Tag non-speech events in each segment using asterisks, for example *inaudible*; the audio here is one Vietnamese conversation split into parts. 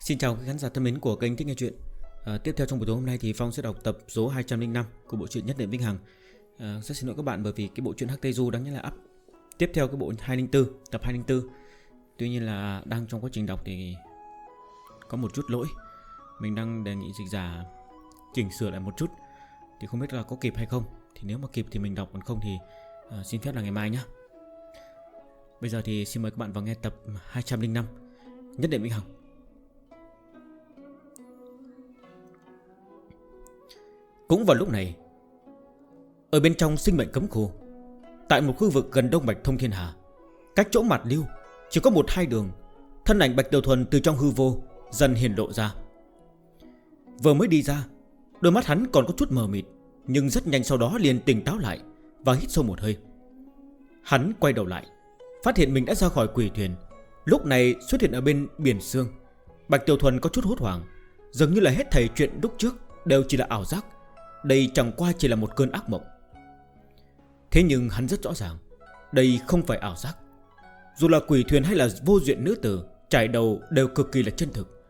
Xin chào các khán giả thân mến của kênh Thích Nghe Chuyện. À, Tiếp theo trong buổi tối hôm nay thì Phong sẽ đọc tập số 205 của bộ truyện Nhất Niệm Vinh Hằng. À, Rất xin lỗi các bạn bởi vì cái bộ truyện Hắc Tây Du đáng nhẽ là up Tiếp theo cái bộ 204, tập 204 Tuy nhiên là đang trong quá trình đọc thì có một chút lỗi. Mình đang đề nghị dịch giả chỉnh sửa lại một chút. Thì không biết là có kịp hay không. Thì nếu mà kịp thì mình đọc còn không thì à, xin phép là ngày mai nhé Bây giờ thì xin mời các bạn vào nghe tập 205 Nhất Niệm Vinh Hằng. Cũng vào lúc này, Ở bên trong sinh mệnh cấm khu, Tại một khu vực gần Đông Bạch Thông Thiên Hà, Cách chỗ mặt lưu Chỉ có một hai đường, Thân ảnh Bạch Đầu Thuần từ trong hư vô Dần hiền lộ ra. Vừa mới đi ra, Đôi mắt hắn còn có chút mờ mịt, Nhưng rất nhanh sau đó liền tỉnh táo lại Và hít sâu một hơi. Hắn quay đầu lại, Phát hiện mình đã ra khỏi quỷ thuyền. Lúc này xuất hiện ở bên biển xương, Bạch Tiểu Thuần có chút hốt hoảng, Dường như là hết thầy chuyện lúc trước Đều chỉ là ảo giác. Đây chẳng qua chỉ là một cơn ác mộng. Thế nhưng hắn rất rõ ràng, Đây không phải ảo giác. Dù là quỷ thuyền hay là vô duyện nữ tử, Trải đầu đều cực kỳ là chân thực.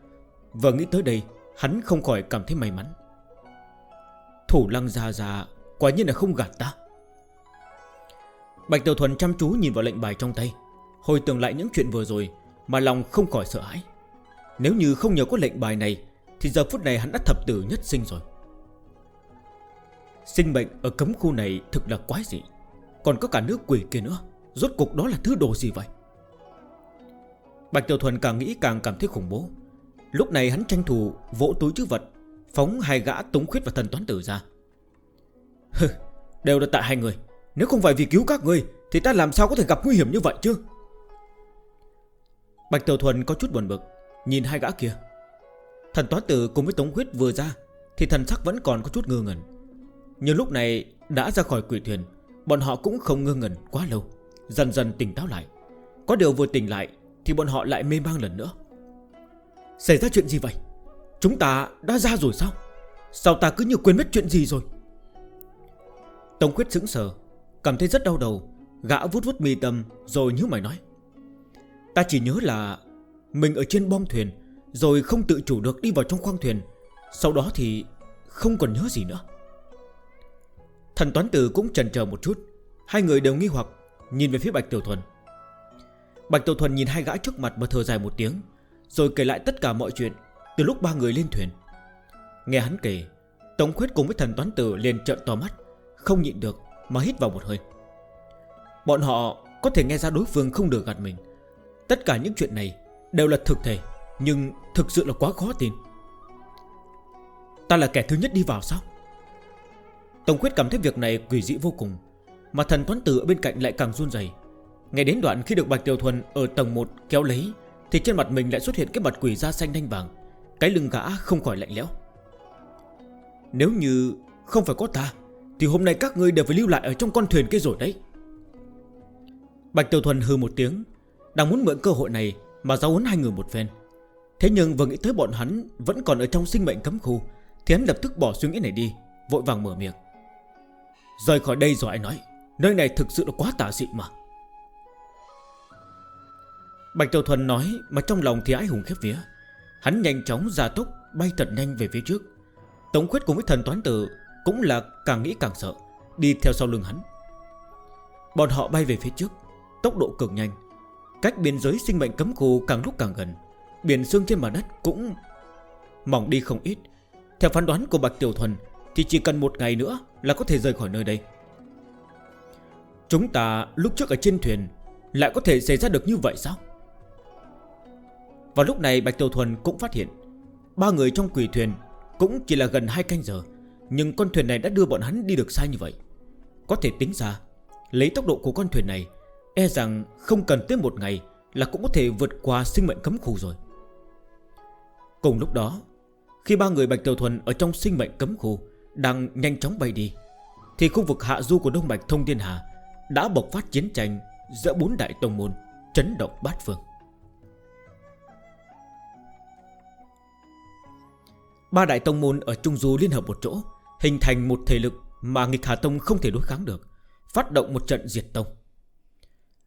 Và nghĩ tới đây, Hắn không khỏi cảm thấy may mắn. Thủ lăng ra ra Quả nhiên là không gạt ta. Bạch Tiểu Thuần chăm chú nhìn vào lệnh bài trong tay, Hồi tưởng lại những chuyện vừa rồi Mà lòng không khỏi sợ hãi. Nếu như không nhờ có lệnh bài này, Thì giờ phút này hắn đã thập tử nhất sinh rồi. Sinh mệnh ở cấm khu này thực là quái dị. Còn có cả nước quỷ kia nữa. Rốt cục đó là thứ đồ gì vậy? Bạch Tiểu Thuần càng nghĩ càng cảm thấy khủng bố. Lúc này hắn tranh thủ vỗ túi chữ vật, Phóng hai gã tống khuyết và thần toán tử ra. *laughs* Hừ, Đều là tại hai người. Nếu không phải vì cứu các người Thì ta làm sao có thể gặp nguy hiểm như vậy chứ? Bạch Tiểu Thuần có chút buồn bực, Nhìn hai gã kia. Thần toán tử cùng với tống khuyết vừa ra, Thì thần sắc vẫn còn có chút ngơ ngẩn. Nhưng lúc này đã ra khỏi quỷ thuyền, Bọn họ cũng không ngơ ngẩn quá lâu, Dần dần tỉnh táo lại. Có điều vừa tỉnh lại Thì bọn họ lại mê mang lần nữa. Xảy ra chuyện gì vậy? Chúng ta đã ra rồi sao? Sao ta cứ như quên mất chuyện gì rồi? Tống Quyết sững sờ, Cảm thấy rất đau đầu, Gã vút vút mì tâm rồi như mày nói. Ta chỉ nhớ là Mình ở trên bom thuyền Rồi không tự chủ được đi vào trong khoang thuyền, Sau đó thì không còn nhớ gì nữa. Thần Toán Tử cũng chần chờ một chút. Hai người đều nghi hoặc, Nhìn về phía Bạch Tiểu Thuần. Bạch Tiểu Thuần nhìn hai gã trước mặt và thở dài một tiếng, Rồi kể lại tất cả mọi chuyện Từ lúc ba người lên thuyền. Nghe hắn kể, Tống Khuyết cùng với thần Toán Tử liền trợn to mắt, Không nhịn được mà hít vào một hơi. Bọn họ có thể nghe ra đối phương không được gạt mình. Tất cả những chuyện này Đều là thực thể, Nhưng thực sự là quá khó tin. Ta là kẻ thứ nhất đi vào sao? Tổng quyết cảm thấy việc này quỷ dị vô cùng, Mà thần toán tử ở bên cạnh lại càng run dày Ngay đến đoạn khi được Bạch Tiểu Thuần ở tầng 1 kéo lấy, Thì trên mặt mình lại xuất hiện cái mặt quỷ da xanh đanh vàng, Cái lưng gã không khỏi lạnh lẽo. Nếu như không phải có ta, Thì hôm nay các ngươi đều phải lưu lại ở trong con thuyền kia rồi đấy. Bạch Tiểu Thuần hư một tiếng, Đang muốn mượn cơ hội này mà giáo huấn hai người một phen. Thế nhưng vừa nghĩ tới bọn hắn vẫn còn ở trong sinh mệnh cấm khu, Thì hắn lập tức bỏ suy nghĩ này đi, Vội vàng mở miệng. Rời khỏi đây rồi anh nói, Nơi này thực sự là quá tả dị mà. Bạch Tiểu Thuần nói, Mà trong lòng thì ái hùng khép vía. Hắn nhanh chóng ra tốc Bay thật nhanh về phía trước. Tống khuyết cùng với thần toán tử Cũng là càng nghĩ càng sợ, Đi theo sau lưng hắn. Bọn họ bay về phía trước, Tốc độ cực nhanh. Cách biên giới sinh mệnh cấm khu càng lúc càng gần. Biển xương trên mặt đất cũng Mỏng đi không ít. Theo phán đoán của Bạch Tiểu Thuần thì chỉ cần một ngày nữa là có thể rời khỏi nơi đây. Chúng ta lúc trước ở trên thuyền Lại có thể xảy ra được như vậy sao? Và lúc này Bạch Tiểu Thuần cũng phát hiện, Ba người trong quỷ thuyền Cũng chỉ là gần 2 canh giờ, Nhưng con thuyền này đã đưa bọn hắn đi được xa như vậy. Có thể tính ra, Lấy tốc độ của con thuyền này E rằng không cần tới một ngày Là cũng có thể vượt qua sinh mệnh cấm khu rồi. Cùng lúc đó, Khi ba người Bạch Tiểu Thuần ở trong sinh mệnh cấm khu đang nhanh chóng bay đi, Thì khu vực hạ du của Đông Bạch Thông Thiên Hà Đã bộc phát chiến tranh Giữa bốn đại tông môn Chấn động bát phương. Ba đại tông môn ở Trung Du liên hợp một chỗ, Hình thành một thể lực mà nghịch Hà Tông không thể đối kháng được, Phát động một trận diệt tông.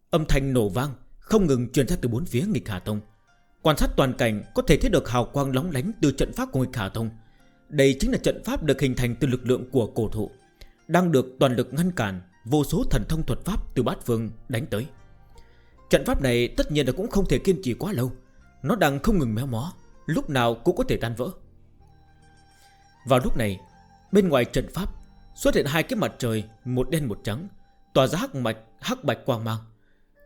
Âm thanh nổ vang, Không ngừng truyền ra từ bốn phía nghịch Hà Tông, Quan sát toàn cảnh có thể thấy được hào quang lóng lánh từ trận pháp của nghịch Hà Tông đây chính là trận pháp được hình thành từ lực lượng của cổ thụ Đang được toàn lực ngăn cản Vô số thần thông thuật pháp từ bát phương đánh tới. Trận pháp này tất nhiên là cũng không thể kiên trì quá lâu Nó đang không ngừng méo mó Lúc nào cũng có thể tan vỡ. Vào lúc này Bên ngoài trận pháp Xuất hiện hai cái mặt trời Một đen một trắng Tỏa ra hắc, mạch, hắc bạch quang mang.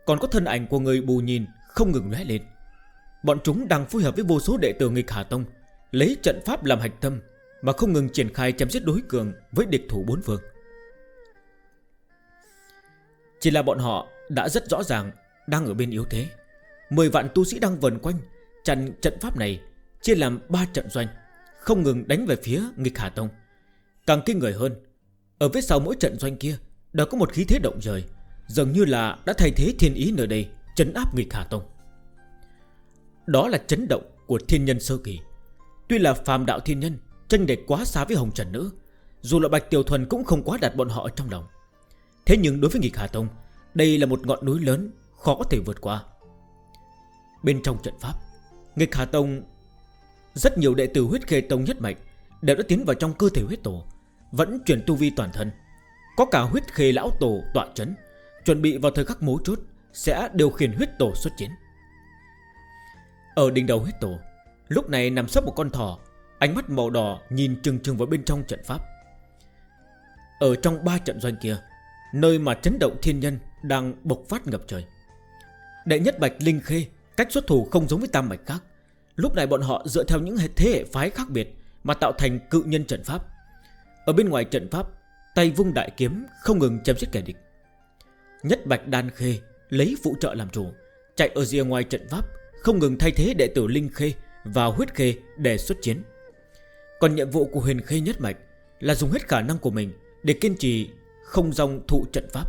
Còn có thân ảnh của người bù nhìn Không ngừng lé lên. Bọn chúng đang phối hợp với vô số đệ tử nghịch Hà Tông Lấy trận pháp làm hạch tâm mà không ngừng triển khai chém giết đối cường Với địch thủ bốn phương. Chỉ là bọn họ đã rất rõ ràng Đang ở bên yếu thế. Mười vạn tu sĩ đang vần quanh, Chặn trận pháp này Chia làm ba trận doanh, Không ngừng đánh về phía nghịch Hà Tông. Càng kinh người hơn, Ở phía sau mỗi trận doanh kia Đã có một khí thế động trời Dường như là đã thay thế thiên ý nơi đây, Chấn áp nghịch Hà Tông. Đó là chấn động của thiên nhân sơ kỳ. Tuy là phàm đạo thiên nhân Tranh đệch quá xa với Hồng Trần Nữ Dù là Bạch Tiểu Thuần cũng không quá đặt bọn họ trong lòng. Thế nhưng đối với nghịch Hà Tông, Đây là một ngọn núi lớn, Khó có thể vượt qua. Bên trong trận pháp, Nghịch Hà Tông, Rất nhiều đệ tử huyết khê tông nhất mạch Đều đã tiến vào trong cơ thể huyết tổ, Vẫn chuyển tu vi toàn thân. Có cả huyết khê lão tổ tọa chấn, Chuẩn bị vào thời khắc mấu chốt Sẽ điều khiển huyết tổ xuất chiến. Ở đỉnh đầu huyết tổ, Lúc này nằm sấp một con thỏ Ánh mắt màu đỏ nhìn chừng chừng vào bên trong trận pháp. Ở trong ba trận doanh kia, Nơi mà chấn động thiên nhân Đang bộc phát ngập trời. Đệ nhất Bạch Linh Khê, Cách xuất thủ không giống với tam mạch khác. Lúc này bọn họ dựa theo những thế hệ phái khác biệt Mà tạo thành cự nhân trận pháp. Ở bên ngoài trận pháp, Tay vung đại kiếm không ngừng chém giết kẻ địch. Nhất Bạch Đan Khê Lấy phụ trợ làm chủ, Chạy ở rìa ngoài trận pháp, Không ngừng thay thế đệ tử Linh Khê Và huyết khê để xuất chiến. Còn nhiệm vụ của huyền khê nhất mạch Là dùng hết khả năng của mình Để kiên trì không dòng thụ trận pháp.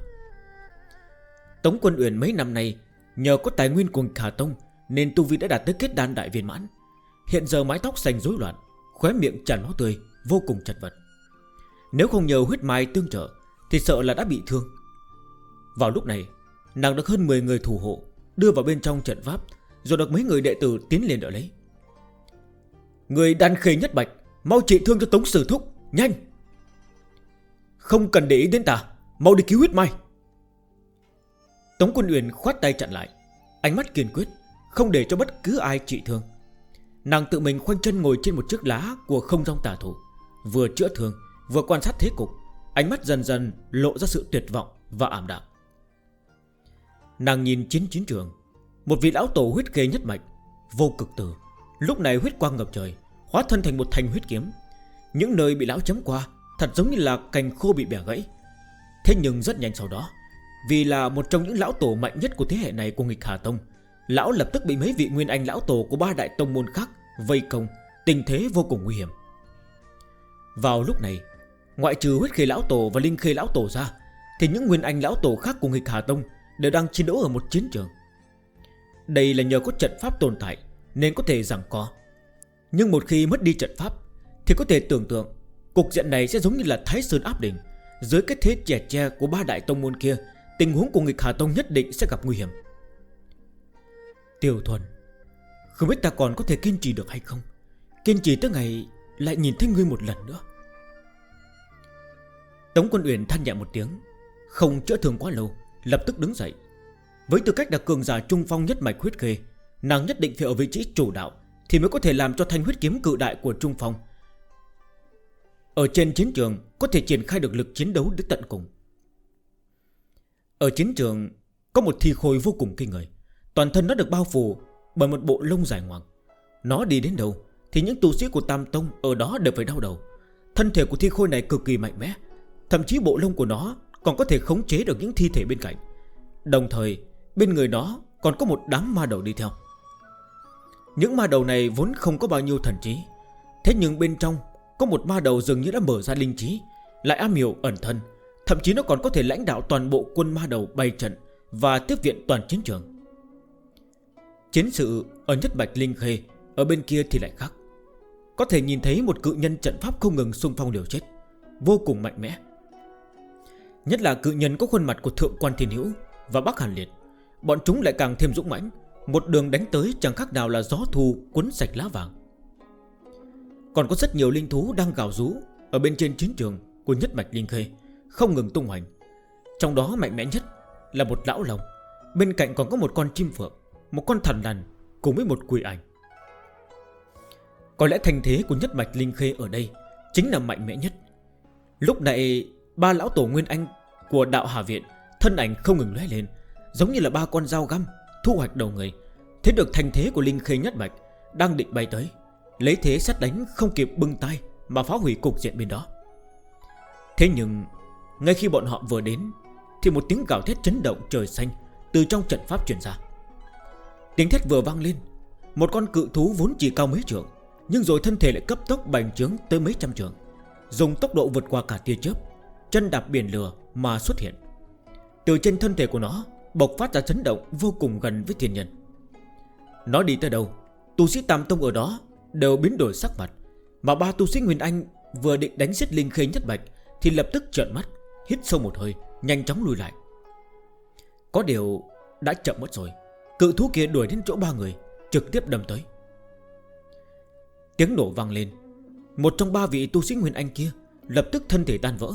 Tống quân Uyển mấy năm nay Nhờ có tài nguyên của Khả Tông Nên tu vi đã đạt tới kết đan đại viên mãn. Hiện giờ mái tóc xanh rối loạn, Khóe miệng tràn máu tươi, Vô cùng chật vật. Nếu không nhờ huyết mai tương trợ Thì sợ là đã bị thương. Vào lúc này, Nàng được hơn 10 người thủ hộ Đưa vào bên trong trận pháp, Rồi được mấy người đệ tử tiến liền đỡ lấy. Người đan khê nhất bạch Mau trị thương cho Tống Sử Thúc. Nhanh. Không cần để ý đến ta. Mau đi cứu huyết mai Tống Quân Uyển khoát tay chặn lại. Ánh mắt kiên quyết, Không để cho bất cứ ai trị thương. Nàng tự mình khoanh chân ngồi trên một chiếc lá Của không rong tà thủ, Vừa chữa thương, vừa quan sát thế cục. Ánh mắt dần dần lộ ra sự tuyệt vọng Và ảm đạm. Nàng nhìn chiến chiến trường, Một vị lão tổ huyết ghê nhất mạch, Vô cực tử, Lúc này huyết quang ngập trời Hóa thân thành một thanh huyết kiếm. Những nơi bị lão chấm qua, Thật giống như là cành khô bị bẻ gãy. Thế nhưng rất nhanh sau đó, Vì là một trong những lão tổ mạnh nhất của thế hệ này của nghịch Hà Tông, Lão lập tức bị mấy vị nguyên anh lão tổ của ba đại tông môn khác Vây công, Tình thế vô cùng nguy hiểm. Vào lúc này, Ngoại trừ huyết khê lão tổ và linh khê lão tổ ra, Thì những nguyên anh lão tổ khác của nghịch Hà Tông Đều đang chiến đấu ở một chiến trường. Đây là nhờ có trận pháp tồn tại Nên có thể rằng có nhưng một khi mất đi trận pháp, Thì có thể tưởng tượng Cục diện này sẽ giống như là Thái Sơn áp đỉnh. Dưới cái thế trẻ tre của ba đại tông môn kia, Tình huống của nghịch Hà Tông nhất định sẽ gặp nguy hiểm. Tiểu thuần, Không biết ta còn có thể kiên trì được hay không? Kiên trì tới ngày Lại nhìn thấy ngươi một lần nữa. Tống quân Uyển than nhẹ một tiếng, Không chữa thường quá lâu, Lập tức đứng dậy. Với tư cách là cường giả trung phong nhất mạch huyết khê, Nàng nhất định phải ở vị trí chủ đạo. Thì mới có thể làm cho thanh huyết kiếm cự đại của Trung Phong. Ở trên chiến trường, Có thể triển khai được lực chiến đấu đến tận cùng. Ở chiến trường, Có một thi khôi vô cùng kinh người. Toàn thân nó được bao phủ Bởi một bộ lông dài ngoằng. Nó đi đến đâu Thì những tu sĩ của Tam Tông ở đó đều phải đau đầu. Thân thể của thi khôi này cực kỳ mạnh mẽ, Thậm chí bộ lông của nó còn có thể khống chế được những thi thể bên cạnh. Đồng thời, bên người nó còn có một đám ma đầu đi theo. Những ma đầu này vốn không có bao nhiêu thần trí. Thế nhưng bên trong Có một ma đầu dường như đã mở ra linh trí, Lại am hiểu ẩn thân. Thậm chí nó còn có thể lãnh đạo toàn bộ quân ma đầu bay trận Và tiếp viện toàn chiến trường. Chiến sự ở nhất Bạch Linh Khê, Ở bên kia thì lại khác. Có thể nhìn thấy một cự nhân trận pháp không ngừng xung phong liều chết, Vô cùng mạnh mẽ. Nhất là cự nhân có khuôn mặt của Thượng Quan Thiên Hữu Và Bắc Hàn Liệt, Bọn chúng lại càng thêm dũng mãnh. Một đường đánh tới chẳng khác nào là gió thu cuốn sạch lá vàng. Còn có rất nhiều linh thú đang gào rú Ở bên trên chiến trường của nhất mạch linh khê, Không ngừng tung hoành. Trong đó mạnh mẽ nhất là một lão lồng Bên cạnh còn có một con chim phượng, Một con thần đàn cùng với một quỷ ảnh. Có lẽ thành thế của nhất mạch linh khê ở đây Chính là mạnh mẽ nhất. Lúc này, ba lão tổ nguyên anh của đạo Hà Viện Thân ảnh không ngừng lé lên, Giống như là ba con dao găm thu hoạch đầu người Thế được thành thế của Linh Khê Nhất Mạch Đang định bay tới, Lấy thế xét đánh không kịp bưng tay Mà phá hủy cục diện bên đó. Thế nhưng, Ngay khi bọn họ vừa đến, Thì một tiếng gào thét chấn động trời xanh Từ trong trận pháp truyền ra. Tiếng thét vừa vang lên, Một con cự thú vốn chỉ cao mấy trường Nhưng rồi thân thể lại cấp tốc bành trướng tới mấy trăm trường Dùng tốc độ vượt qua cả tia chớp, Chân đạp biển lửa mà xuất hiện. Từ trên thân thể của nó Bộc phát ra chấn động vô cùng gần với thiên nhân. Nó đi tới đâu, Tu sĩ Tam Tông ở đó Đều biến đổi sắc mặt, Mà ba tu sĩ Nguyên Anh vừa định đánh giết Linh Khê Nhất Bạch Thì lập tức trợn mắt, Hít sâu một hơi, Nhanh chóng lùi lại. Có điều đã chậm mất rồi, Cự thú kia đuổi đến chỗ ba người, Trực tiếp đâm tới. Tiếng nổ vang lên, Một trong ba vị tu sĩ Nguyên Anh kia Lập tức thân thể tan vỡ,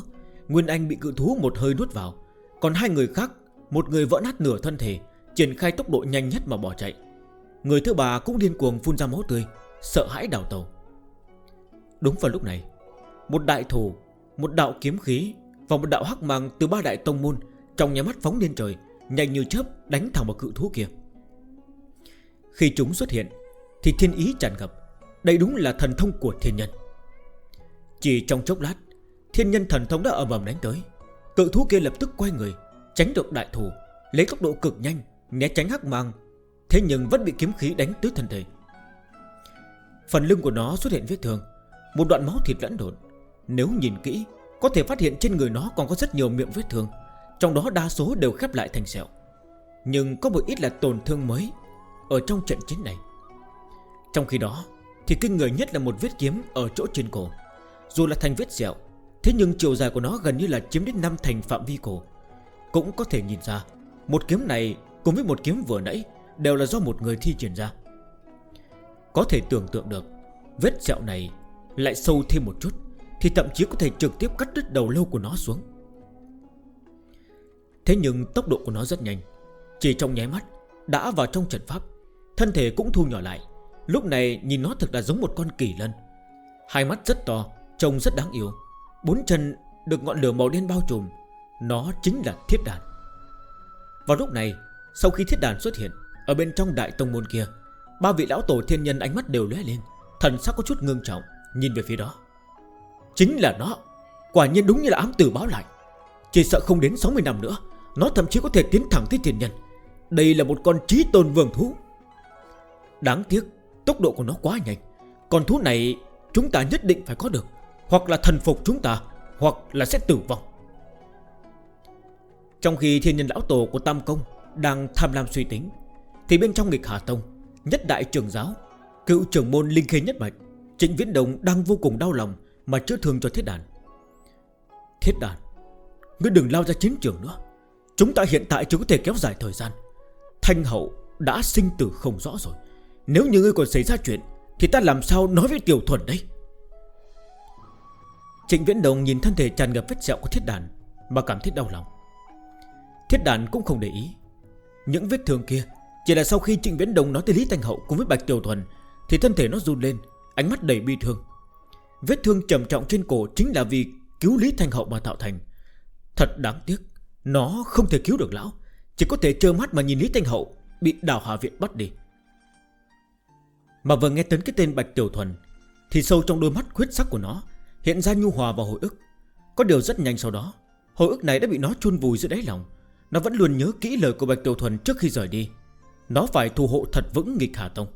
Nguyên Anh bị cự thú một hơi nuốt vào, Còn hai người khác một người vỡ nát nửa thân thể Triển khai tốc độ nhanh nhất mà bỏ chạy. Người thứ ba cũng điên cuồng phun ra máu tươi Sợ hãi đào tàu Đúng vào lúc này Một đại thủ, một đạo kiếm khí Và một đạo hắc mang từ ba đại tông môn Trong nhà mắt phóng lên trời Nhanh như chớp đánh thẳng vào cự thú kia. Khi chúng xuất hiện Thì thiên ý tràn ngập Đây đúng là thần thông của thiên nhân. Chỉ trong chốc lát Thiên nhân thần thông đã ầm ầm đánh tới. Cự thú kia lập tức quay người Tránh được đại thủ, Lấy tốc độ cực nhanh, Né tránh hắc mang, Thế nhưng vẫn bị kiếm khí đánh tới thân thể. Phần lưng của nó xuất hiện vết thương, Một đoạn máu thịt lẫn đột Nếu nhìn kỹ, Có thể phát hiện trên người nó còn có rất nhiều miệng vết thương, Trong đó đa số đều khép lại thành sẹo. Nhưng có một ít là tổn thương mới Ở trong trận chiến này. Trong khi đó, Thì kinh người nhất là một vết kiếm ở chỗ trên cổ. Dù là thành vết sẹo, Thế nhưng chiều dài của nó gần như là chiếm đến 5 thành phạm vi cổ. Cũng có thể nhìn ra, Một kiếm này cùng với một kiếm vừa nãy Đều là do một người thi triển ra. Có thể tưởng tượng được, Vết sẹo này lại sâu thêm một chút Thì thậm chí có thể trực tiếp cắt đứt đầu lâu của nó xuống. Thế nhưng tốc độ của nó rất nhanh, Chỉ trong nháy mắt Đã vào trong trận pháp, Thân thể cũng thu nhỏ lại. Lúc này nhìn nó thật là giống một con kỳ lân. Hai mắt rất to, Trông rất đáng yêu. Bốn chân được ngọn lửa màu đen bao trùm nó chính là thiết đàn. Vào lúc này, Sau khi thiết đàn xuất hiện Ở bên trong đại tông môn kia, Ba vị lão tổ thiên nhân ánh mắt đều lóe lên, Thần sắc có chút ngương trọng, Nhìn về phía đó. Chính là nó, Quả nhiên đúng như là ám tử báo lại. Chỉ sợ không đến 60 năm nữa, Nó thậm chí có thể tiến thẳng tới thiên nhân. Đây là một con trí tôn vương thú. Đáng tiếc, Tốc độ của nó quá nhanh. Con thú này chúng ta nhất định phải có được, Hoặc là thần phục chúng ta, Hoặc là sẽ tử vong. Trong khi thiên nhân lão tổ của Tam Công Đang tham lam suy tính, Thì bên trong nghịch Hà Tông, Nhất đại trưởng giáo, Cựu trưởng môn Linh Khê Nhất Mạch, Trịnh Viễn Đồng đang vô cùng đau lòng Mà chữa thương cho thiết đàn. Thiết đàn, Ngươi đừng lao ra chiến trường nữa. Chúng ta hiện tại chỉ có thể kéo dài thời gian. Thanh hậu đã sinh tử không rõ rồi. Nếu như ngươi còn xảy ra chuyện, Thì ta làm sao nói với Tiểu Thuần đây? Trịnh Viễn Đồng nhìn thân thể tràn ngập vết sẹo của thiết đàn Mà cảm thấy đau lòng. Thiết đàn cũng không để ý. Những vết thương kia Chỉ là sau khi Trịnh Viễn Đông nói tới Lý Thanh Hậu cùng với Bạch Tiểu Thuần, Thì thân thể nó run lên, Ánh mắt đầy bi thương. Vết thương trầm trọng trên cổ chính là vì Cứu Lý Thanh Hậu mà tạo thành. Thật đáng tiếc, Nó không thể cứu được lão, Chỉ có thể trơ mắt mà nhìn Lý Thanh Hậu Bị đào hạ viện bắt đi. Mà vừa nghe đến cái tên Bạch Tiểu Thuần, Thì sâu trong đôi mắt khuyết sắc của nó Hiện ra nhu hòa và hồi ức. Có điều rất nhanh sau đó, Hồi ức này đã bị nó chôn vùi giữa đáy lòng. Nó vẫn luôn nhớ kỹ lời của Bạch Tiểu Thuần trước khi rời đi. Nó phải thu hộ thật vững nghịch Hà Tông.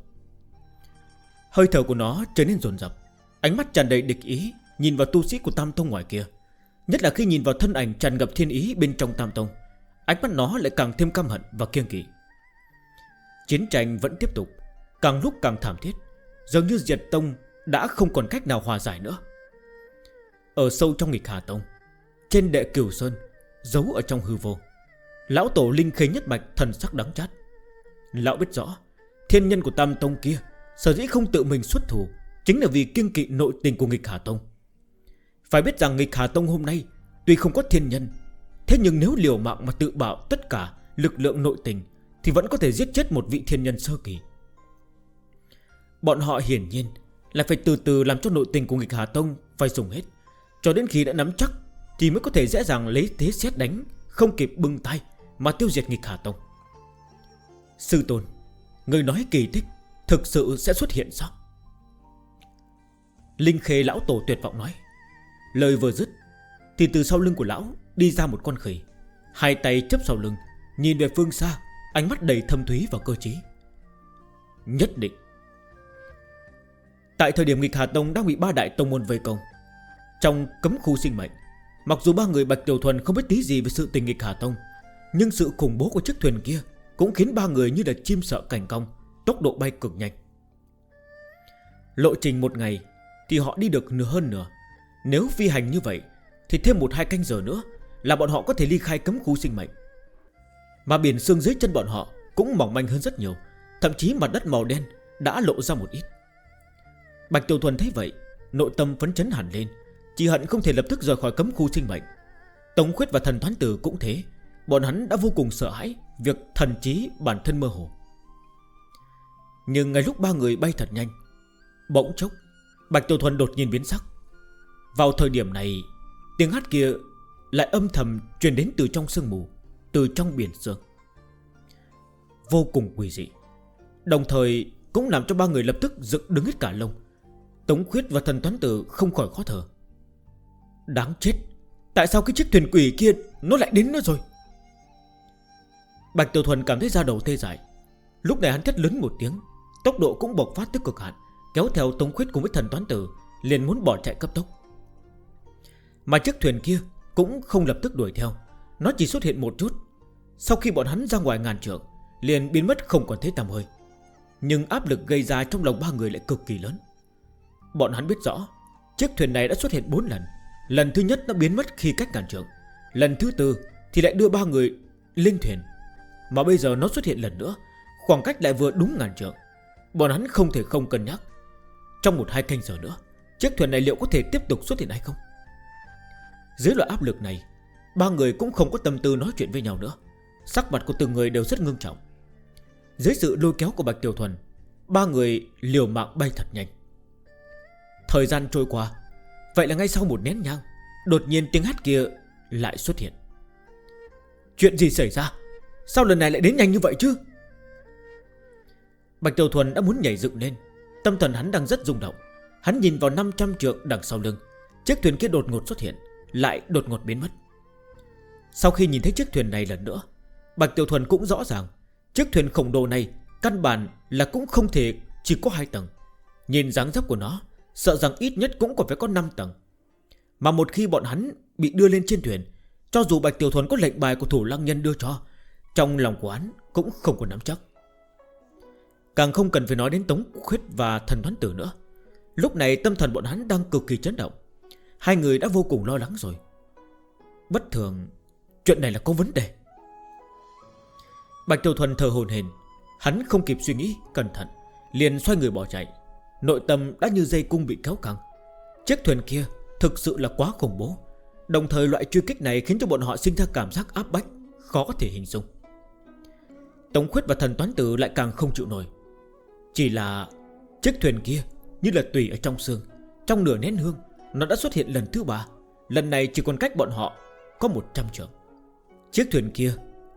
Hơi thở của nó trở nên dồn dập. Ánh mắt tràn đầy địch ý, Nhìn vào tu sĩ của Tam Tông ngoài kia. Nhất là khi nhìn vào thân ảnh tràn ngập thiên ý bên trong Tam Tông, Ánh mắt nó lại càng thêm căm hận và kiêng kỵ. Chiến tranh vẫn tiếp tục, Càng lúc càng thảm thiết. Dường như diệt tông đã không còn cách nào hòa giải nữa. Ở sâu trong nghịch Hà Tông, Trên đệ cửu sơn, Giấu ở trong hư vô Lão tổ linh khế nhất bạch thần sắc đắng chát. Lão biết rõ, Thiên nhân của Tam Tông kia, Sở dĩ không tự mình xuất thủ, Chính là vì kiêng kỵ nội tình của nghịch Hà Tông. Phải biết rằng nghịch Hà Tông hôm nay, Tuy không có thiên nhân, Thế nhưng nếu liều mạng mà tự bạo tất cả lực lượng nội tình, Thì vẫn có thể giết chết một vị thiên nhân sơ kỳ. Bọn họ hiển nhiên Là phải từ từ làm cho nội tình của nghịch Hà Tông Phải dùng hết, Cho đến khi đã nắm chắc Thì mới có thể dễ dàng lấy thế xét đánh, Không kịp bưng tay. Mà tiêu diệt nghịch Hà Tông. Sư Tôn, Người nói kỳ tích Thực sự sẽ xuất hiện sao? Linh khê lão tổ tuyệt vọng nói, Lời vừa dứt Thì từ sau lưng của lão đi ra một con khỉ, Hai tay chấp sau lưng, Nhìn về phương xa, Ánh mắt đầy thâm thúy và cơ trí. Nhất định. Tại thời điểm nghịch Hà Tông đang bị ba đại tông môn vây công, Trong cấm khu sinh mệnh, Mặc dù ba người Bạch Tiểu Thuần không biết tí gì về sự tình nghịch Hà Tông nhưng sự khủng bố của chiếc thuyền kia Cũng khiến ba người như là chim sợ cảnh công Tốc độ bay cực nhanh. Lộ trình một ngày Thì họ đi được nửa hơn nửa. Nếu phi hành như vậy Thì thêm một hai canh giờ nữa Là bọn họ có thể ly khai cấm khu sinh mệnh. Mà biển xương dưới chân bọn họ Cũng mỏng manh hơn rất nhiều, Thậm chí mặt đất màu đen đã lộ ra một ít. Bạch Tiểu Thuần thấy vậy, Nội tâm phấn chấn hẳn lên, Chỉ hận không thể lập tức rời khỏi cấm khu sinh mệnh. Tống khuyết và thần toán tử cũng thế Bọn hắn đã vô cùng sợ hãi Việc thần trí bản thân mơ hồ. Nhưng ngay lúc ba người bay thật nhanh, Bỗng chốc, Bạch Tiểu Thuần đột nhiên biến sắc. Vào thời điểm này, Tiếng hát kia lại âm thầm Truyền đến từ trong sương mù, Từ trong biển sương Vô cùng quỷ dị, Đồng thời cũng làm cho ba người lập tức dựng đứng hết cả lông, Tống Khuyết và thần toán tử không khỏi khó thở. Đáng chết, Tại sao cái chiếc thuyền quỷ kia Nó lại đến nữa rồi? Bạch Tiểu Thuần cảm thấy da đầu tê dại. Lúc này hắn thét lớn một tiếng, Tốc độ cũng bộc phát tức cực hạn, Kéo theo Tống Khuyết cùng với thần toán tử, Liền muốn bỏ chạy cấp tốc. Mà chiếc thuyền kia cũng không lập tức đuổi theo, Nó chỉ xuất hiện một chút. Sau khi bọn hắn ra ngoài ngàn trượng, Liền biến mất không còn thấy tầm hơi. Nhưng áp lực gây ra trong lòng ba người lại cực kỳ lớn. Bọn hắn biết rõ, Chiếc thuyền này đã xuất hiện 4 lần. Lần thứ nhất nó biến mất khi cách ngàn trượng, Lần thứ tư thì lại đưa ba người lên thuyền. Mà bây giờ nó xuất hiện lần nữa, Khoảng cách lại vừa đúng ngàn trượng. Bọn hắn không thể không cân nhắc. Trong một hai canh giờ nữa, Chiếc thuyền này liệu có thể tiếp tục xuất hiện hay không? Dưới loại áp lực này, Ba người cũng không có tâm tư nói chuyện với nhau nữa. Sắc mặt của từng người đều rất ngưng trọng. Dưới sự lôi kéo của Bạch Tiểu Thuần, Ba người liều mạng bay thật nhanh. Thời gian trôi qua, Vậy là ngay sau một nén nhang, Đột nhiên tiếng hát kia lại xuất hiện. Chuyện gì xảy ra? Sao lần này lại đến nhanh như vậy chứ? Bạch Tiểu Thuần đã muốn nhảy dựng lên. Tâm thần hắn đang rất rung động. Hắn nhìn vào 500 trượng đằng sau lưng. Chiếc thuyền kia đột ngột xuất hiện, Lại đột ngột biến mất. Sau khi nhìn thấy chiếc thuyền này lần nữa, Bạch Tiểu Thuần cũng rõ ràng, Chiếc thuyền khổng đồ này Căn bản là cũng không thể chỉ có hai tầng. Nhìn dáng dấp của nó, Sợ rằng ít nhất cũng còn phải có 5 tầng. Mà một khi bọn hắn bị đưa lên trên thuyền, Cho dù Bạch Tiểu Thuần có lệnh bài của thủ lăng nhân đưa cho trong lòng của hắn cũng không còn nắm chắc. Càng không cần phải nói đến Tống Khuyết và thần thoán tử nữa. Lúc này tâm thần bọn hắn đang cực kỳ chấn động. Hai người đã vô cùng lo lắng rồi. Bất thường, Chuyện này là có vấn đề. Bạch Tiểu Thuần thờ hồn hền Hắn không kịp suy nghĩ, cẩn thận, Liền xoay người bỏ chạy. Nội tâm đã như dây cung bị kéo căng. Chiếc thuyền kia thực sự là quá khủng bố. Đồng thời loại truy kích này khiến cho bọn họ sinh ra cảm giác áp bách, Khó có thể hình dung. Tống Khuyết và thần toán tử lại càng không chịu nổi. Chỉ là Chiếc thuyền kia như là tùy ở trong xương, Trong nửa nén hương, Nó đã xuất hiện lần thứ ba. Lần này chỉ còn cách bọn họ Có 100 trường Chiếc thuyền kia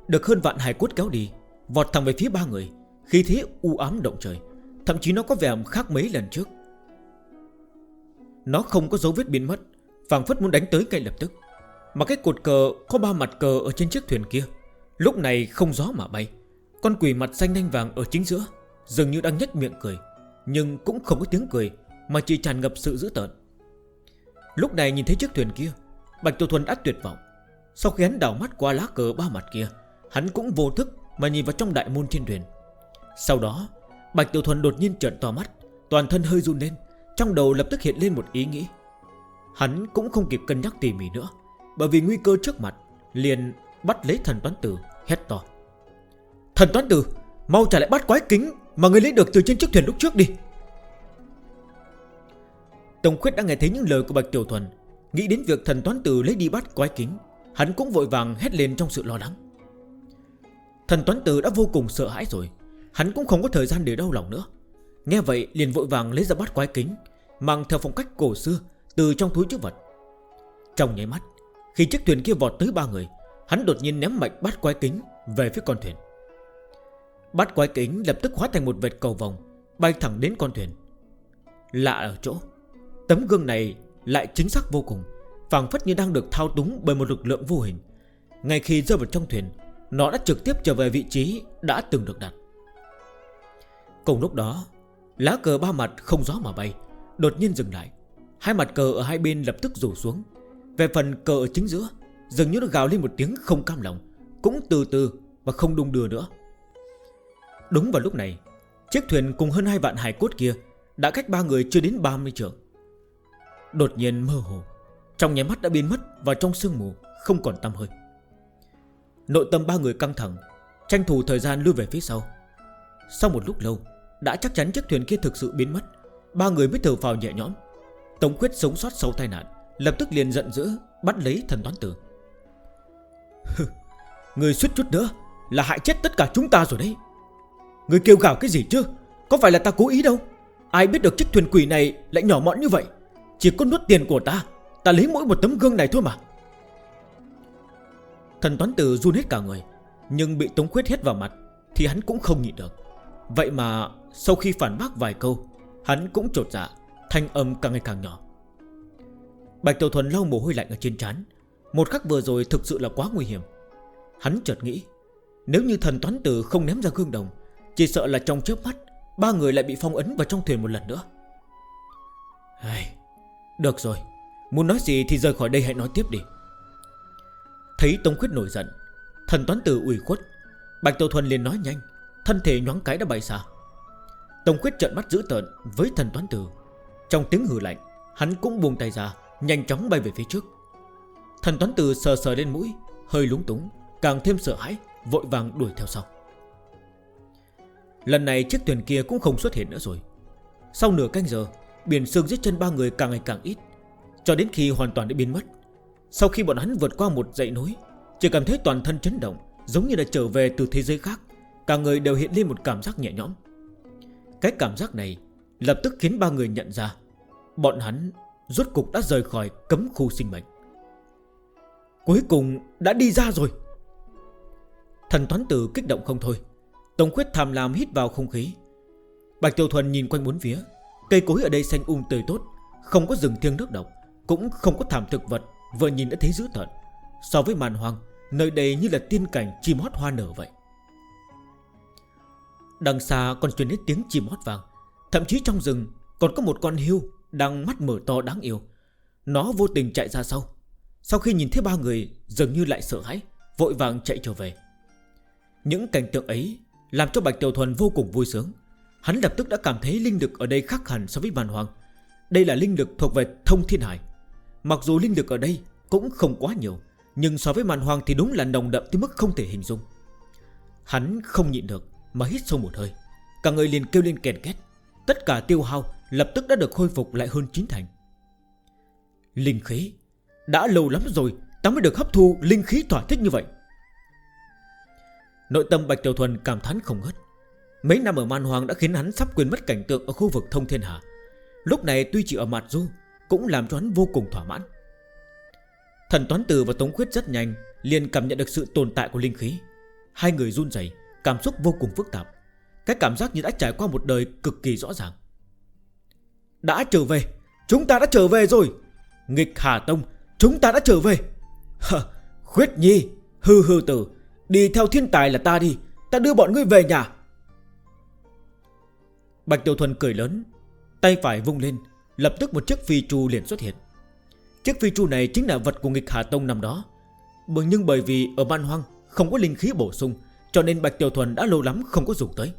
Được hơn vạn hài cốt kéo đi, Vọt thẳng về phía ba người Khi thế u ám động trời, Thậm chí nó có vẻ khác mấy lần trước. Nó không có dấu vết biến mất Phàng phất muốn đánh tới ngay lập tức. Mà cái cột cờ có ba mặt cờ ở trên chiếc thuyền kia, Lúc này không gió mà bay. Con quỷ mặt xanh nanh vàng ở chính giữa, Dường như đang nhếch miệng cười, Nhưng cũng không có tiếng cười, Mà chỉ tràn ngập sự dữ tợn. Lúc này nhìn thấy chiếc thuyền kia, Bạch Tiểu Thuần đã tuyệt vọng. Sau khi hắn đảo mắt qua lá cờ ba mặt kia, Hắn cũng vô thức mà nhìn vào trong đại môn thiên thuyền. Sau đó, Bạch Tiểu Thuần đột nhiên trợn to mắt, Toàn thân hơi run lên, Trong đầu lập tức hiện lên một ý nghĩ. Hắn cũng không kịp cân nhắc tỉ mỉ nữa, Bởi vì nguy cơ trước mặt Liền bắt lấy thần toán tử Hét to. Thần toán tử Mau trả lại bát quái kính Mà người lấy được từ trên chiếc thuyền lúc trước đi. Tông Khuyết đã nghe thấy những lời của Bạch Tiểu Thuần, Nghĩ đến việc thần toán tử lấy đi bát quái kính, Hắn cũng vội vàng hét lên trong sự lo lắng. Thần toán tử đã vô cùng sợ hãi rồi, Hắn cũng không có thời gian để đau lòng nữa. Nghe vậy liền vội vàng lấy ra bát quái kính, Mang theo phong cách cổ xưa Từ trong túi chức vật. Trong nháy mắt, Khi chiếc thuyền kia vọt tới ba người, Hắn đột nhiên ném mạnh bát quái kính Về phía con thuyền bắt quái kính lập tức hóa thành một vệt cầu vòng Bay thẳng đến con thuyền. Lạ ở chỗ, Tấm gương này lại chính xác vô cùng phản phất như đang được thao túng bởi một lực lượng vô hình. Ngay khi rơi vào trong thuyền, Nó đã trực tiếp trở về vị trí đã từng được đặt. Cùng lúc đó, Lá cờ ba mặt không gió mà bay, Đột nhiên dừng lại. Hai mặt cờ ở hai bên lập tức rủ xuống. Về phần cờ ở chính giữa, Dường như nó gào lên một tiếng không cam lòng, Cũng từ từ và không đung đưa nữa. Đúng vào lúc này, Chiếc thuyền cùng hơn hai vạn hải cốt kia Đã cách ba người chưa đến 30 trượng. Đột nhiên mơ hồ, Trong nháy mắt đã biến mất Và trong sương mù, không còn tăm hơi. Nội tâm ba người căng thẳng, Tranh thủ thời gian lưu về phía sau. Sau một lúc lâu, Đã chắc chắn chiếc thuyền kia thực sự biến mất, Ba người mới thở vào nhẹ nhõm. Tống Quyết sống sót sau tai nạn, Lập tức liền giận dữ, bắt lấy thần toán tử. Người suýt chút nữa Là hại chết tất cả chúng ta rồi đấy. Người kêu gào cái gì chứ? Có phải là ta cố ý đâu? Ai biết được chiếc thuyền quỷ này lại nhỏ mọn như vậy? Chỉ có nuốt tiền của ta Ta lấy mỗi một tấm gương này thôi mà. Thần toán tử run hết cả người, Nhưng bị Tống Khuyết hết vào mặt Thì hắn cũng không nhịn được. Vậy mà sau khi phản bác vài câu, Hắn cũng trột dạ Thanh âm càng ngày càng nhỏ. Bạch Tiểu Thuần lau mồ hôi lạnh ở trên trán, Một khắc vừa rồi thực sự là quá nguy hiểm. Hắn chợt nghĩ, Nếu như thần toán tử không ném ra gương đồng chỉ sợ là trong trước mắt, Ba người lại bị phong ấn vào trong thuyền một lần nữa. Ai... Được rồi, Muốn nói gì thì rời khỏi đây hãy nói tiếp đi. Thấy Tống Khuyết nổi giận, Thần toán tử ủy khuất. Bạch Tổ Thuần liền nói nhanh, Thân thể nhoáng cái đã bay xa. Tống Khuyết trợn mắt dữ tợn với thần toán tử. Trong tiếng hừ lạnh, Hắn cũng buông tay ra, Nhanh chóng bay về phía trước. Thần toán tử sờ sờ lên mũi, Hơi lúng túng, Càng thêm sợ hãi, Vội vàng đuổi theo sau. Lần này chiếc thuyền kia cũng không xuất hiện nữa rồi. Sau nửa canh giờ, Biển sương dưới chân ba người càng ngày càng ít, Cho đến khi hoàn toàn đã biến mất. Sau khi bọn hắn vượt qua một dãy núi, Chỉ cảm thấy toàn thân chấn động, Giống như là trở về từ thế giới khác. Cả người đều hiện lên một cảm giác nhẹ nhõm. Cái cảm giác này Lập tức khiến ba người nhận ra, Bọn hắn rốt cục đã rời khỏi cấm khu sinh mệnh. Cuối cùng đã đi ra rồi. Thần toán tử kích động không thôi. Tống khuyết tham lam hít vào không khí. Bạch Tiểu Thuần nhìn quanh bốn phía, Cây cối ở đây xanh um tươi tốt, Không có rừng thiêng nước độc, Cũng không có thảm thực vật, Vừa nhìn đã thấy dữ tợn. So với màn hoang, Nơi đây như là tiên cảnh chim hót hoa nở vậy. Đằng xa còn truyền đến tiếng chim hót vàng, Thậm chí trong rừng Còn có một con hưu Đang mắt mở to đáng yêu. Nó vô tình chạy ra sau. Sau khi nhìn thấy ba người, Dường như lại sợ hãi, Vội vàng chạy trở về. Những cảnh tượng ấy làm cho Bạch Tiểu Thuần vô cùng vui sướng. Hắn lập tức đã cảm thấy linh lực ở đây khác hẳn so với bàn hoàng. Đây là linh lực thuộc về thông thiên hải. Mặc dù linh lực ở đây cũng không quá nhiều, Nhưng so với màn hoàng thì đúng là nồng đậm tới mức không thể hình dung. Hắn không nhịn được mà hít sâu một hơi. Cả người liền kêu lên kèn két. Tất cả tiêu hao lập tức đã được khôi phục lại hơn chín thành. Linh khí? Đã lâu lắm rồi, Ta mới được hấp thu linh khí thỏa thích như vậy. Nội tâm Bạch Tiểu Thuần cảm thán không ngớt. Mấy năm ở Man Hoàng đã khiến hắn sắp quên mất cảnh tượng ở khu vực thông thiên hạ Lúc này tuy chỉ ở mặt du, Cũng làm cho hắn vô cùng thỏa mãn. Thần Toán Tử và Tống Khuyết rất nhanh, liền cảm nhận được sự tồn tại của linh khí. Hai người run dày Cảm xúc vô cùng phức tạp. Cái cảm giác như đã trải qua một đời cực kỳ rõ ràng. Đã trở về, Chúng ta đã trở về rồi. Nghịch Hà Tông, Chúng ta đã trở về. Khuyết Nhi, Hư hư tử Đi theo thiên tài là ta đi Ta đưa bọn ngươi về nhà. Bạch Tiểu Thuần cười lớn Tay phải vung lên Lập tức một chiếc phi chu liền xuất hiện. Chiếc phi chu này chính là vật của nghịch Hà Tông năm đó. Bởi Nhưng bởi vì ở ban hoang Không có linh khí bổ sung Cho nên Bạch Tiểu Thuần đã lâu lắm không có dùng tới.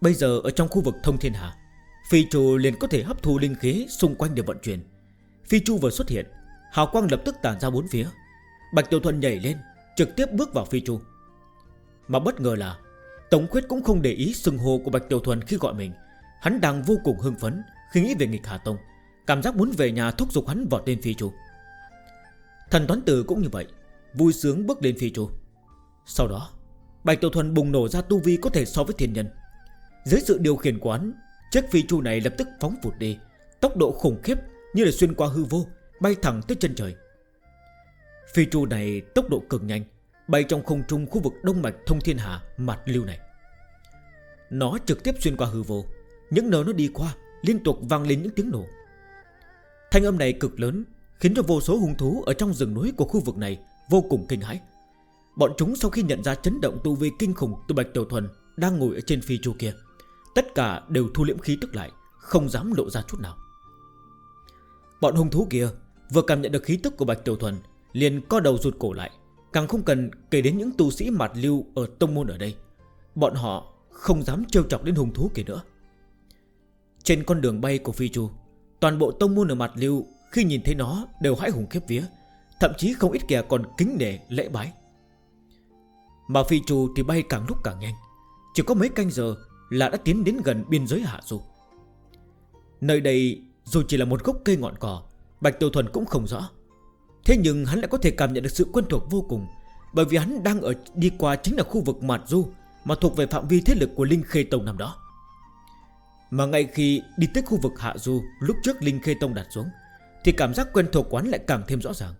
Bây giờ ở trong khu vực thông thiên hạ, Phi chu liền có thể hấp thu linh khí Xung quanh để vận chuyển. Phi chu vừa xuất hiện Hào quang lập tức tản ra bốn phía. Bạch Tiểu Thuần nhảy lên Trực tiếp bước vào phi chu. Mà bất ngờ là, Tống Khuyết cũng không để ý sừng hồ của Bạch Tiểu Thuần khi gọi mình. Hắn đang vô cùng hưng phấn Khi nghĩ về nghịch Hà Tông, Cảm giác muốn về nhà thúc giục hắn vọt lên phi chu. Thần Toán Tử cũng như vậy, Vui sướng bước lên phi chu. Sau đó, Bạch Tiểu Thuần bùng nổ ra tu vi có thể so với thiên nhân. Dưới sự điều khiển quán Chiếc phi chu này lập tức phóng vụt đi, Tốc độ khủng khiếp như là xuyên qua hư vô, Bay thẳng tới chân trời. Phi trụ này tốc độ cực nhanh, Bay trong không trung khu vực đông mạch thông thiên hạ mạch lưu này. Nó trực tiếp xuyên qua hư vô, Những nơi nó đi qua Liên tục vang lên những tiếng nổ. Thanh âm này cực lớn, Khiến cho vô số hung thú ở trong rừng núi của khu vực này Vô cùng kinh hãi. Bọn chúng sau khi nhận ra chấn động tu vi kinh khủng Từ Bạch Tiểu Thuần đang ngồi ở trên phi trụ kia, Tất cả đều thu liễm khí tức lại, Không dám lộ ra chút nào. Bọn hung thú kia vừa cảm nhận được khí tức của Bạch Tiểu Thuần Liền co đầu rụt cổ lại. Càng không cần kể đến những tu sĩ mặt lưu Ở tông môn ở đây. Bọn họ không dám trêu chọc đến hùng thú kia nữa. Trên con đường bay của Phi Chu, Toàn bộ tông môn ở mặt lưu Khi nhìn thấy nó đều hãi hùng khiếp vía, Thậm chí không ít kẻ còn kính nể, lễ bái. Mà Phi Chu thì bay càng lúc càng nhanh. Chỉ có mấy canh giờ là đã tiến đến gần biên giới Hạ Du. Nơi đây dù chỉ là một gốc cây ngọn cỏ, Bạch Tiêu Thuần cũng không rõ. Thế nhưng hắn lại có thể cảm nhận được sự quen thuộc vô cùng, Bởi vì hắn đang ở, đi qua chính là khu vực Mạt Du, Mà thuộc về phạm vi thế lực của Linh Khê Tông năm đó. Mà ngay khi đi tới khu vực Hạ Du, Lúc trước Linh Khê Tông đặt xuống, Thì cảm giác quen thuộc quán lại càng thêm rõ ràng.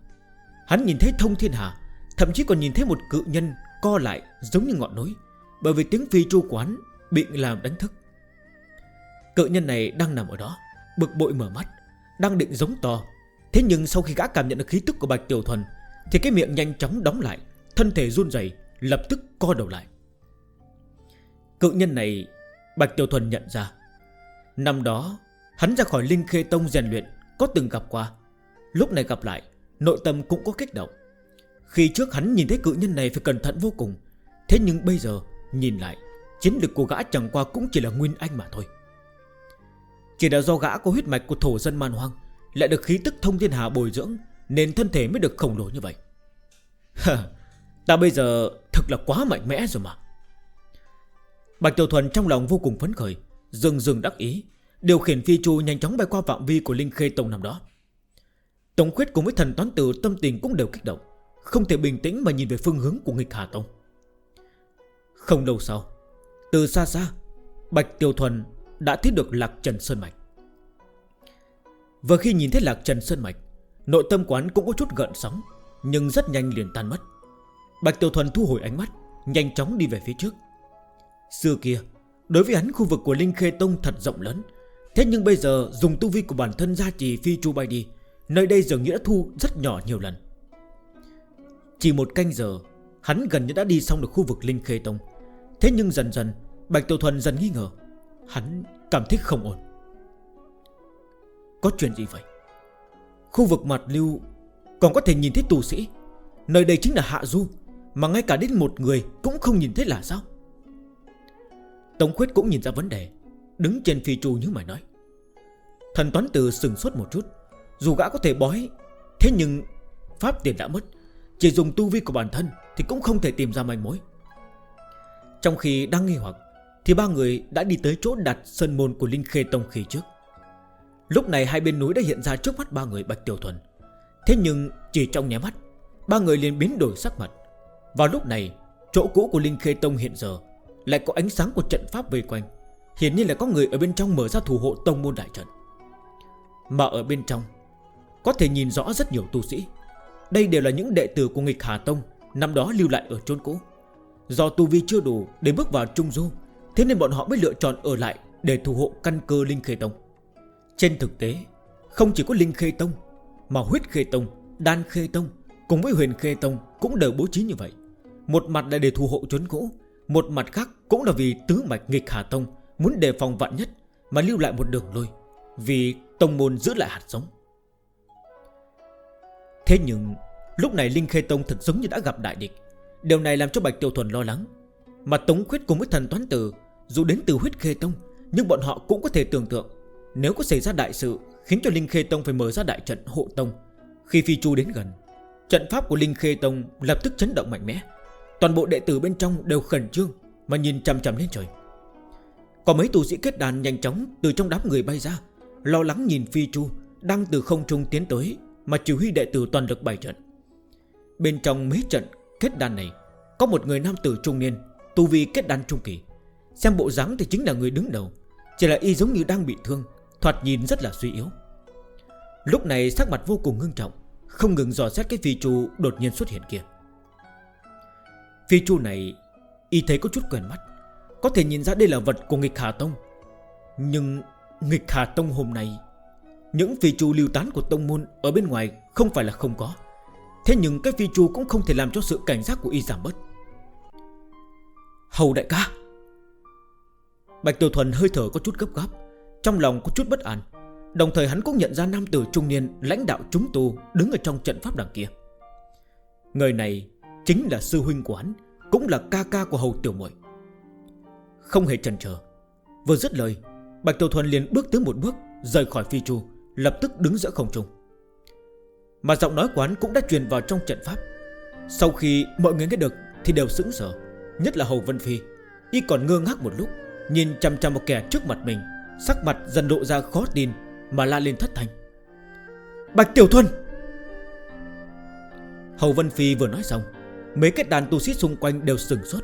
Hắn nhìn thấy thông thiên hạ, Thậm chí còn nhìn thấy một cự nhân co lại giống như ngọn núi, Bởi vì tiếng phi tru quán bị làm đánh thức. Cự nhân này đang nằm ở đó, Bực bội mở mắt, Đang định giống to Thế nhưng sau khi gã cảm nhận được khí tức của Bạch Tiểu Thuần, Thì cái miệng nhanh chóng đóng lại, Thân thể run dày lập tức co đầu lại. Cự nhân này Bạch Tiểu Thuần nhận ra. Năm đó, Hắn ra khỏi Linh Khê Tông rèn luyện, Có từng gặp qua. Lúc này gặp lại, Nội tâm cũng có kích động. Khi trước hắn nhìn thấy cự nhân này phải cẩn thận vô cùng, Thế nhưng bây giờ nhìn lại, Chiến lực của gã chẳng qua cũng chỉ là nguyên anh mà thôi. Chỉ là do gã có huyết mạch của thổ dân man hoang lại được khí tức thông thiên hà bồi dưỡng, Nên thân thể mới được khổng lồ như vậy. Ta bây giờ thực là quá mạnh mẽ rồi mà. Bạch Tiểu Thuần trong lòng vô cùng phấn khởi Dừng dừng đắc ý, Điều khiển phi chu nhanh chóng bay qua phạm vi của Linh Khê Tông nằm đó. Tổng khuyết cùng với thần toán tử tâm tình cũng đều kích động, Không thể bình tĩnh mà nhìn về phương hướng của nghịch Hà Tông. Không lâu sau, Từ xa xa, Bạch Tiểu Thuần đã thiết được Lạc Trần Sơn Mạch. Vừa khi nhìn thấy lạc trần sơn mạch, Nội tâm quán cũng có chút gợn sóng, Nhưng rất nhanh liền tan mất. Bạch Tiểu Thuần thu hồi ánh mắt, Nhanh chóng đi về phía trước. Xưa kia, Đối với hắn khu vực của Linh Khê Tông thật rộng lớn. Thế nhưng bây giờ, dùng tu vi của bản thân gia trì phi chu bay đi, Nơi đây dường như đã thu rất nhỏ nhiều lần. Chỉ một canh giờ, Hắn gần như đã đi xong được khu vực Linh Khê Tông. Thế nhưng dần dần, Bạch Tiểu Thuần dần nghi ngờ. Hắn cảm thấy không ổn. Có chuyện gì vậy? Khu vực mặt lưu Còn có thể nhìn thấy tù sĩ. Nơi đây chính là Hạ Du, Mà ngay cả đến một người cũng không nhìn thấy là sao? Tống khuyết cũng nhìn ra vấn đề, Đứng trên phi trù như mày nói. Thần toán từ sừng suốt một chút, Dù gã có thể bói, Thế nhưng pháp tiền đã mất, Chỉ dùng tu vi của bản thân Thì cũng không thể tìm ra manh mối. Trong khi đang nghi hoặc, Thì ba người đã đi tới chỗ đặt sân môn của Linh Khê Tông khí trước. Lúc này hai bên núi đã hiện ra trước mắt ba người Bạch Tiểu Thuần. Thế nhưng chỉ trong nháy mắt, Ba người liền biến đổi sắc mặt. Vào lúc này, Chỗ cũ của Linh Khê Tông hiện giờ Lại có ánh sáng của trận pháp vây quanh. Hiển nhiên là có người ở bên trong mở ra thủ hộ tông môn đại trận. Mà ở bên trong, Có thể nhìn rõ rất nhiều tu sĩ. Đây đều là những đệ tử của nghịch Hà Tông, Năm đó lưu lại ở chốn cũ. Do tu vi chưa đủ để bước vào Trung Du, Thế nên bọn họ mới lựa chọn ở lại Để thủ hộ căn cơ Linh Khê Tông. Trên thực tế Không chỉ có Linh Khê Tông Mà Huyết Khê Tông, Đan Khê Tông Cùng với Huyền Khê Tông cũng đều bố trí như vậy. Một mặt là để thu hộ trốn cũ Một mặt khác cũng là vì tứ mạch nghịch Hà Tông Muốn đề phòng vạn nhất Mà lưu lại một đường lôi Vì Tông Môn giữ lại hạt giống. Thế nhưng Lúc này Linh Khê Tông thật giống như đã gặp đại địch. Điều này làm cho Bạch Tiểu Thuần lo lắng. Mà Tống Khuyết cùng với thần Toán Tử Dù đến từ Huyết Khê Tông Nhưng bọn họ cũng có thể tưởng tượng nếu có xảy ra đại sự, Khiến cho Linh Khê Tông phải mở ra đại trận hộ tông. Khi Phi Chu đến gần, Trận pháp của Linh Khê Tông lập tức chấn động mạnh mẽ. Toàn bộ đệ tử bên trong đều khẩn trương Mà nhìn chằm chằm lên trời. Có mấy tù sĩ kết đàn nhanh chóng Từ trong đám người bay ra, Lo lắng nhìn Phi Chu Đang từ không trung tiến tới Mà chỉ huy đệ tử toàn lực bày trận. Bên trong mấy trận kết đàn này, Có một người nam tử trung niên Tu vi kết đàn trung kỳ. Xem bộ dáng thì chính là người đứng đầu, Chỉ là y giống như đang bị thương Thoạt nhìn rất là suy yếu. Lúc này sắc mặt vô cùng ngưng trọng, Không ngừng dò xét cái phi chu đột nhiên xuất hiện kia. Phi chu này, Y thấy có chút quen mắt, Có thể nhìn ra đây là vật của nghịch Hà Tông. Nhưng nghịch Hà Tông hôm nay, Những phi chu lưu tán của Tông Môn Ở bên ngoài không phải là không có. Thế nhưng cái phi chu cũng không thể làm cho sự cảnh giác của y giảm bớt. Hầu đại ca. Bạch Tiểu Thuần hơi thở có chút gấp gáp. Trong lòng có chút bất an. Đồng thời hắn cũng nhận ra nam tử trung niên Lãnh đạo chúng tu đứng ở trong trận pháp đằng kia. Người này Chính là sư huynh của hắn, Cũng là ca ca của hầu tiểu muội. Không hề chần chờ. Vừa dứt lời, Bạch Tiểu Thuần liền bước tới một bước, Rời khỏi phi chu, Lập tức đứng giữa không trung. Mà giọng nói quán cũng đã truyền vào trong trận pháp. Sau khi mọi người nghe được Thì đều sững sở Nhất là Hầu Vân Phi. Y còn ngơ ngác một lúc, Nhìn chăm chăm một kẻ trước mặt mình. Sắc mặt dần lộ ra khó tin Mà la lên thất thành Bạch Tiểu Thuần! Hầu Vân Phi vừa nói xong, Mấy cái đàn tu sĩ xung quanh đều sừng suốt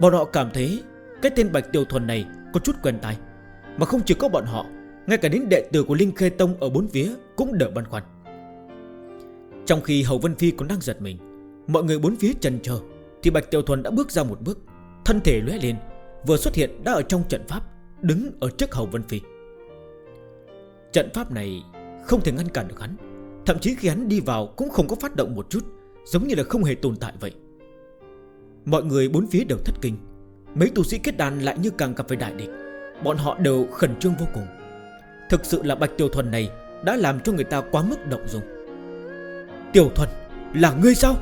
Bọn họ cảm thấy Cái tên Bạch Tiểu Thuần này có chút quen tay Mà không chỉ có bọn họ, Ngay cả đến đệ tử của Linh Khê Tông ở bốn phía Cũng đỡ băn khoăn. Trong khi Hầu Vân Phi còn đang giật mình, Mọi người bốn phía trần chờ, Thì Bạch Tiểu Thuần đã bước ra một bước, Thân thể lé lên, Vừa xuất hiện đã ở trong trận pháp. Đứng ở trước Hầu Vân Phi. Trận pháp này không thể ngăn cản được hắn, Thậm chí khi hắn đi vào cũng không có phát động một chút, Giống như là không hề tồn tại vậy. Mọi người bốn phía đều thất kinh, Mấy tu sĩ kết đàn lại như càng gặp phải đại địch, Bọn họ đều khẩn trương vô cùng. Thực sự là Bạch Tiểu Thuần này Đã làm cho người ta quá mức động dung. Tiểu Thuần, là ngươi sao?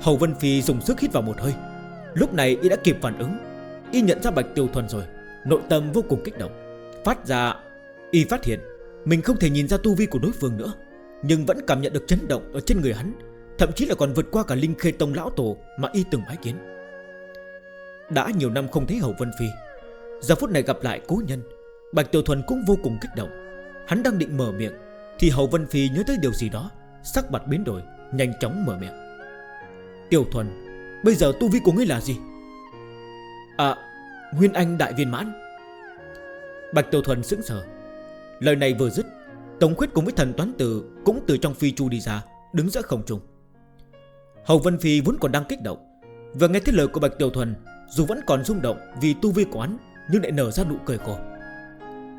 Hầu Vân Phi dùng sức hít vào một hơi, Lúc này y đã kịp phản ứng. Y nhận ra Bạch Tiêu Thuần rồi, Nội tâm vô cùng kích động. Phát ra, Y phát hiện, Mình không thể nhìn ra tu vi của đối phương nữa, Nhưng vẫn cảm nhận được chấn động ở trên người hắn, Thậm chí là còn vượt qua cả Linh Khê Tông Lão Tổ Mà Y từng bái kiến. Đã nhiều năm không thấy hậu Vân Phi, Giờ phút này gặp lại cố nhân, Bạch Tiểu Thuần cũng vô cùng kích động. Hắn đang định mở miệng, Thì hậu Vân Phi nhớ tới điều gì đó, Sắc mặt biến đổi, Nhanh chóng mở miệng. Tiểu Thuần, Bây giờ tu vi của ngươi là gì? À Nguyên Anh đại viên mãn. Bạch Tiểu Thuần sững sờ. Lời này vừa dứt, Tống khuyết cùng với thần toán tử Cũng từ trong phi chu đi ra, Đứng giữa không trung. Hầu Vân Phi vốn còn đang kích động và nghe thấy lời của Bạch Tiểu Thuần, Dù vẫn còn rung động vì tu vi quán Nhưng lại nở ra nụ cười khổ.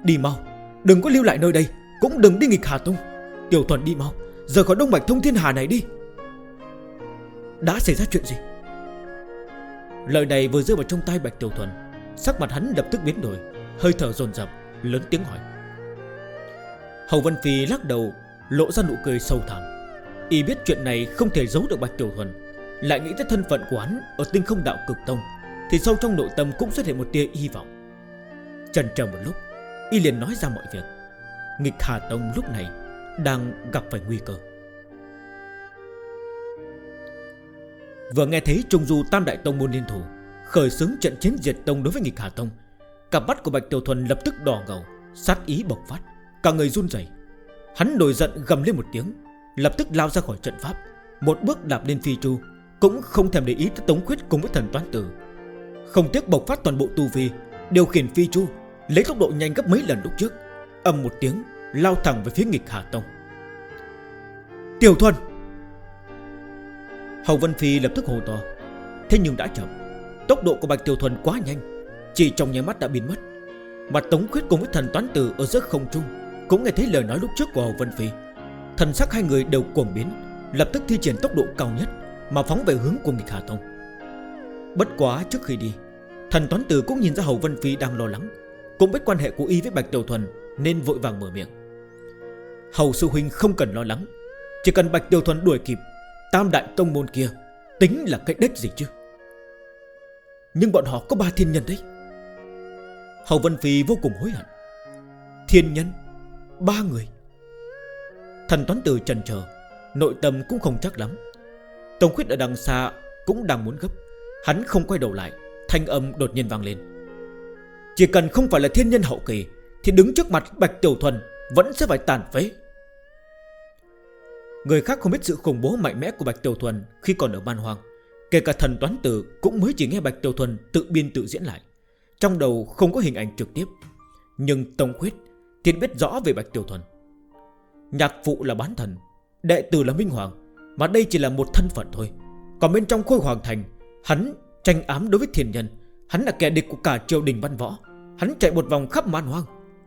Đi mau, Đừng có lưu lại nơi đây, Cũng đừng đi nghịch Hà Tông. Tiểu Thuần đi mau Giờ khỏi Đông Bạch Thông Thiên Hà này đi. Đã xảy ra chuyện gì? Lời này vừa rơi vào trong tay Bạch Tiểu Thuần. Sắc mặt hắn lập tức biến đổi, Hơi thở dồn dập, lớn tiếng hỏi. Hầu Vân Phi lắc đầu, Lộ ra nụ cười sâu thẳm Y biết chuyện này không thể giấu được Bạch Tiểu Thuần. Lại nghĩ tới thân phận của hắn Ở tinh không đạo cực tông, Thì sâu trong nội tâm cũng xuất hiện một tia hy vọng. Trần chờ một lúc, Y liền nói ra mọi việc. Nghịch Hà Tông lúc này Đang gặp phải nguy cơ. Vừa nghe thấy Trung Du Tam Đại Tông môn liên thủ, Khởi xướng trận chiến diệt tông đối với nghịch Hà Tông, Cặp mắt của Bạch Tiểu Thuần lập tức đỏ ngầu, Sát ý bộc phát, Cả người run rẩy. Hắn nổi giận gầm lên một tiếng, Lập tức lao ra khỏi trận pháp, Một bước đạp lên phi chu, Cũng không thèm để ý tới Tống Khuyết cùng với thần toán tử. Không tiếc bộc phát toàn bộ tu vi, Điều khiển phi chu, Lấy tốc độ nhanh gấp mấy lần lúc trước Âm một tiếng, Lao thẳng về phía nghịch Hà Tông. Tiểu Thuần Hầu Vân Phi lập tức hồ to. Thế nhưng đã chậm, Tốc độ của Bạch Tiểu Thuần quá nhanh, Chỉ trong nháy mắt đã biến mất. Mà Tống Khuyết cùng với thần toán tử ở giữa không trung Cũng nghe thấy lời nói lúc trước của Hầu Vân Phi. Thần sắc hai người đều cuồng biến, Lập tức thi triển tốc độ cao nhất Mà phóng về hướng của nghịch Hà Tông. Bất quá trước khi đi, Thần toán tử cũng nhìn ra Hầu Vân Phi đang lo lắng, Cũng biết quan hệ của y với Bạch Tiểu Thuần Nên vội vàng mở miệng. Hầu Sư Huynh không cần lo lắng, Chỉ cần Bạch Tiểu Thuần đuổi kịp Tam đại tông môn kia Tính là cái đếch gì chứ? Nhưng bọn họ có ba thiên nhân đấy. Hậu Vân Phi vô cùng hối hận. Thiên nhân, Ba người. Thần toán Tử trần chờ Nội tâm cũng không chắc lắm. Tông khuyết ở đằng xa cũng đang muốn gấp. Hắn không quay đầu lại, Thanh âm đột nhiên vang lên. Chỉ cần không phải là thiên nhân hậu kỳ, Thì đứng trước mặt Bạch Tiểu Thuần Vẫn sẽ phải tàn phế. Người khác không biết sự khủng bố mạnh mẽ của Bạch Tiểu Thuần khi còn ở Ban hoang, Kể cả thần toán tử cũng mới chỉ nghe Bạch Tiểu Thuần tự biên tự diễn lại. Trong đầu không có hình ảnh trực tiếp Nhưng Tông Khuyết Thiên biết rõ về Bạch Tiểu Thuần. Nhạc phụ là bán thần Đệ tử là Minh Hoàng Mà đây chỉ là một thân phận thôi. Còn bên trong khôi hoàng thành Hắn tranh ám đối với thiền nhân. Hắn là kẻ địch của cả triều đình văn võ. Hắn chạy một vòng khắp man hoang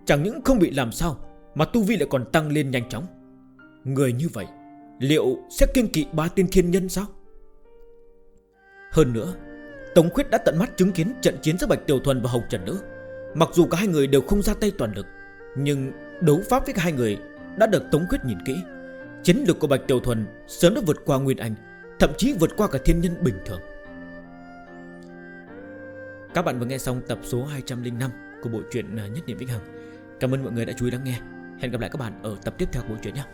Chẳng những không bị làm sao Mà tu vi lại còn tăng lên nhanh chóng. Người như vậy Liệu sẽ kiên kỵ ba tiên thiên nhân sao? Hơn nữa, Tống Khuyết đã tận mắt chứng kiến trận chiến giữa Bạch Tiểu Thuần và Hồng Trần Nữ. Mặc dù cả hai người đều không ra tay toàn lực, Nhưng đấu pháp với hai người Đã được Tống Khuyết nhìn kỹ. Chiến lược của Bạch Tiểu Thuần sớm đã vượt qua Nguyên Anh, Thậm chí vượt qua cả thiên nhân bình thường. Các bạn vừa nghe xong tập số 205 Của bộ truyện à, Nhất Niệm Vĩnh Hằng. Cảm ơn mọi người đã chú ý lắng nghe. Hẹn gặp lại các bạn ở tập tiếp theo của bộ truyện nhé.